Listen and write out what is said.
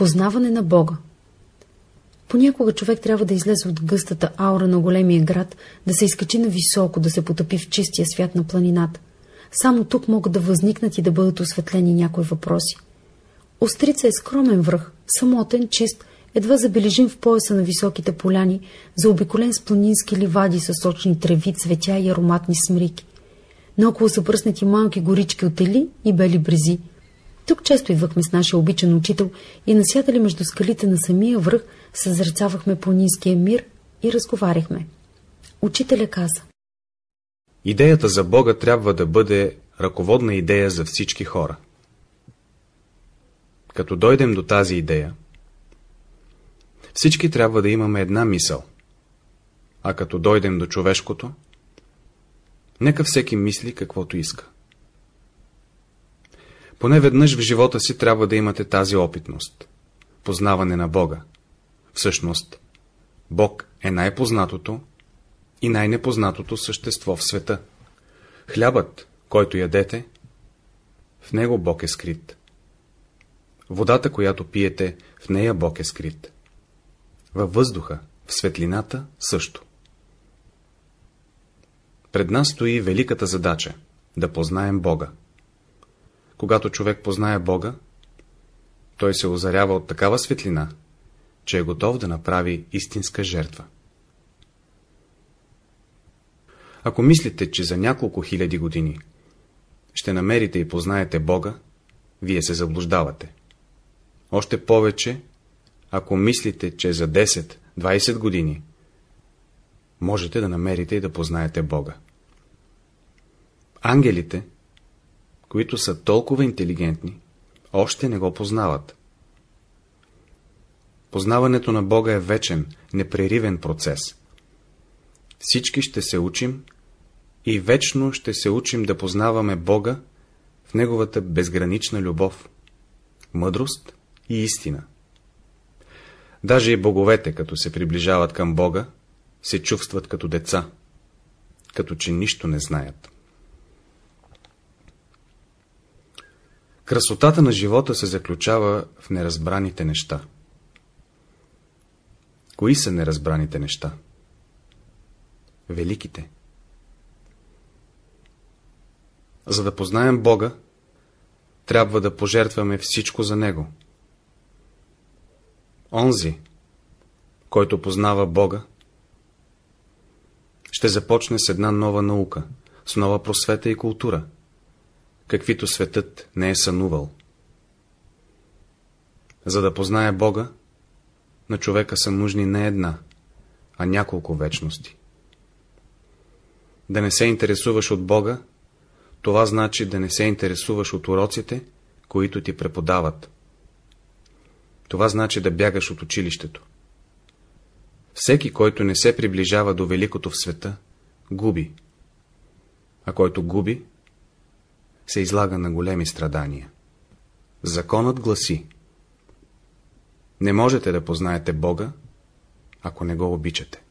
Познаване на Бога Понякога човек трябва да излезе от гъстата аура на големия град, да се изкачи на високо, да се потъпи в чистия свят на планината. Само тук могат да възникнат и да бъдат осветлени някои въпроси. Острица е скромен връх, самотен, чист, едва забележим в пояса на високите поляни, заобиколен с планински ливади с сочни треви, цветя и ароматни смрики. Наоколо са пръснати малки горички от ели и бели брези. Тук често идвахме с нашия обичан учител и насядали между скалите на самия връх, съзрецавахме планинския мир и разговаряхме. Учителя каза. Идеята за Бога трябва да бъде ръководна идея за всички хора. Като дойдем до тази идея, всички трябва да имаме една мисъл, а като дойдем до човешкото, нека всеки мисли каквото иска. Поне веднъж в живота си трябва да имате тази опитност – познаване на Бога. Всъщност, Бог е най-познатото и най-непознатото същество в света. Хлябът, който ядете, в него Бог е скрит. Водата, която пиете, в нея Бог е скрит. Във въздуха, в светлината също. Пред нас стои великата задача – да познаем Бога. Когато човек познае Бога, той се озарява от такава светлина, че е готов да направи истинска жертва. Ако мислите, че за няколко хиляди години ще намерите и познаете Бога, вие се заблуждавате. Още повече, ако мислите, че за 10-20 години можете да намерите и да познаете Бога. Ангелите, които са толкова интелигентни, още не го познават. Познаването на Бога е вечен, непреривен процес. Всички ще се учим и вечно ще се учим да познаваме Бога в Неговата безгранична любов, мъдрост и истина. Даже и боговете, като се приближават към Бога, се чувстват като деца, като че нищо не знаят. Красотата на живота се заключава в неразбраните неща. Кои са неразбраните неща? Великите. За да познаем Бога, трябва да пожертваме всичко за Него. Онзи, който познава Бога, ще започне с една нова наука, с нова просвета и култура, каквито светът не е сънувал. За да познае Бога, на човека са нужни не една, а няколко вечности. Да не се интересуваш от Бога, това значи да не се интересуваш от уроците, които ти преподават. Това значи да бягаш от училището. Всеки, който не се приближава до великото в света, губи. А който губи, се излага на големи страдания. Законът гласи Не можете да познаете Бога, ако не го обичате.